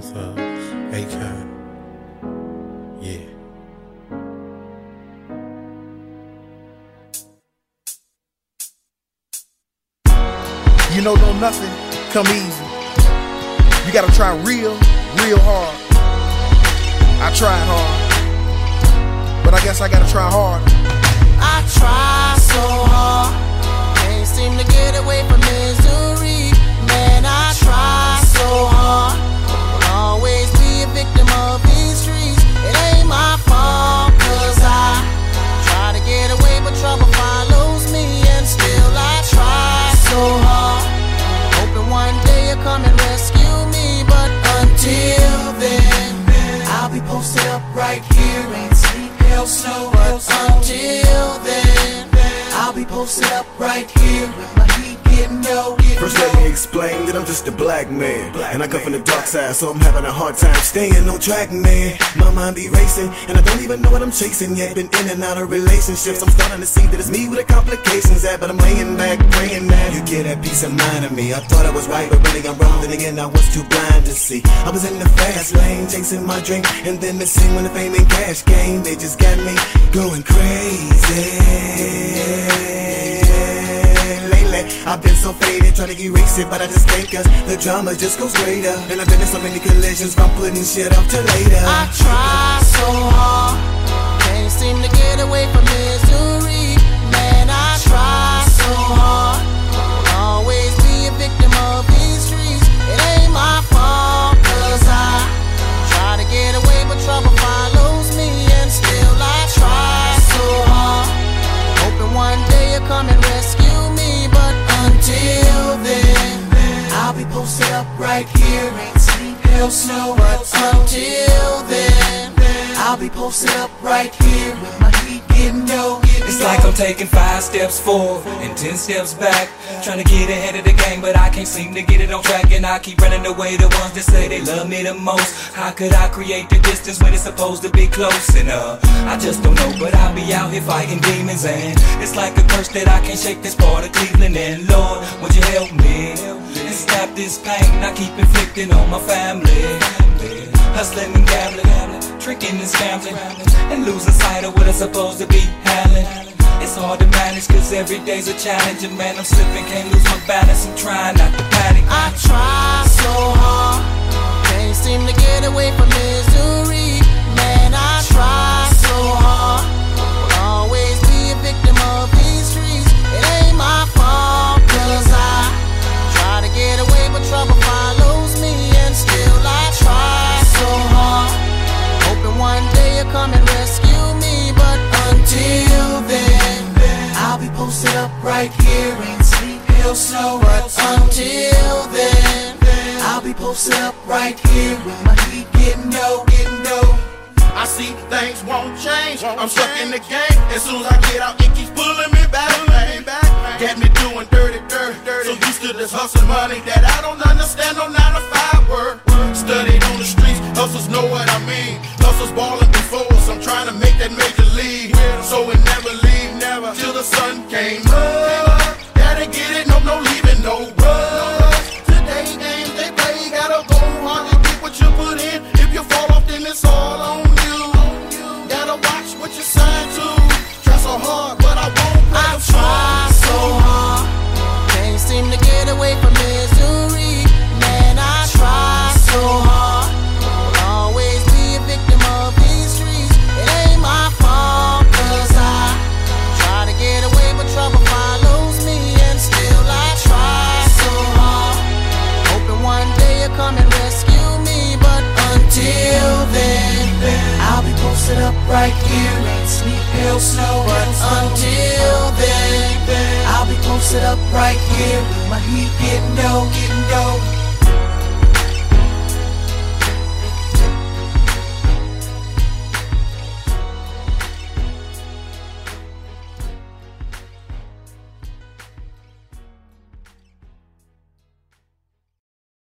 Thugs, Akon. Yeah. You know, no nothing come easy. You gotta try real, real hard. I tried hard, but I guess I gotta try hard. I try so hard, can't seem to get away from misery. Up right here, ain't sleep, snow, but until then, I'll be posted up right here with my heat First let me explain that I'm just a black man. And I come from the dark side so I'm having a hard time staying on track man. My mind be racing and I don't even know what I'm chasing yet. Been in and out of relationships. I'm starting to see that it's me with the complications at But I'm laying back praying that you get that peace of mind of me. I thought I was right but really I'm wrong. Then again I was too blind to see. I was in the fast lane chasing my dream And then the scene when the fame and cash came They just got me going crazy. I've been so faded, trying to erase it, but I just can't cause the drama just goes greater. And I've been in so many collisions, I'm putting shit off till later. I try snow, but until then, I'll be posted up right here with my heat getting low. It's like I'm taking five steps forward and ten steps back. Trying to get ahead of the game, but I can't seem to get it on track. And I keep running away the ones that say they love me the most. How could I create the distance when it's supposed to be close? And uh, I just don't know, but I'll be out here fighting demons. And it's like a curse that I can't shake this part of Cleveland. And Lord, would you help me? Stop this pain I keep inflicting on my family. Hustling and gambling, tricking and scambling, and losing sight of what I'm supposed to be handling. It's hard to manage cause every day's a challenge and man I'm slipping, can't lose my balance, I'm trying not to panic. I try so hard, can't seem to get posted up right here with my heat getting low, getting low. I see things won't change. I'm stuck in the game. As soon as I get out, it keeps pulling me back. Pulling me back. Got me doing dirty, dirty, dirty. So used to this hustle money that I don't understand. No nine to five work. Studied on the streets, hustles know what I mean. Hustles balling before us. I'm trying to make that major league. So it never leave, never till the sun came right here, ain't sleep, hell, snow, but until then, I'll be posted up right here my heat getting low, getting low.